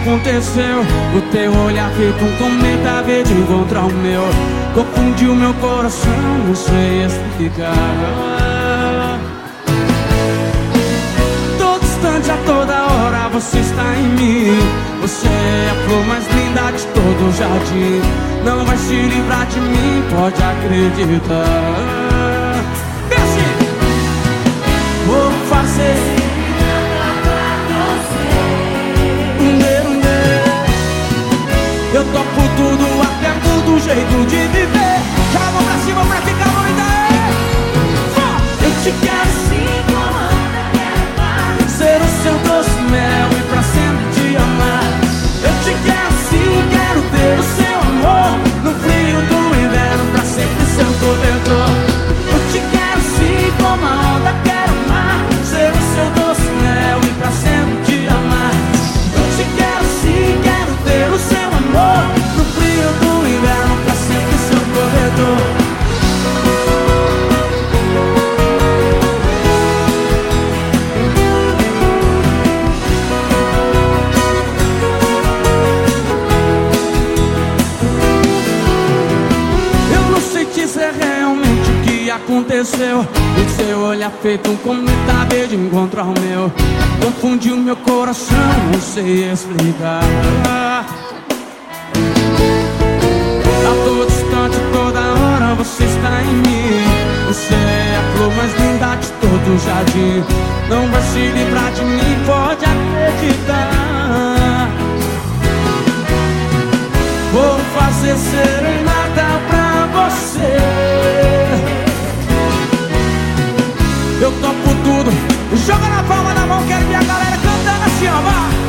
aconteceu? O teu olhar feito um cometa veio de encontrar o meu. Confundiu meu coração, não sei explicar. Todo instante, a toda hora você está em mim. Você é a flor mais linda de todo o jardim. Não vai se livrar de mim, pode acreditar tudo, jeito de viver dizer realmente o que aconteceu. O seu olhar feito um cometa de encontro ao meu. Confundiu meu coração, não sei explicar. A todo instante, toda hora você está em mim. Você é a flor mais linda de todo o jardim. Não vai se livrar de mim, pode acreditar. Vou fazer serenata tudo. Joga na palma da mão, quero ver a galera cantando assim, ó. Vai.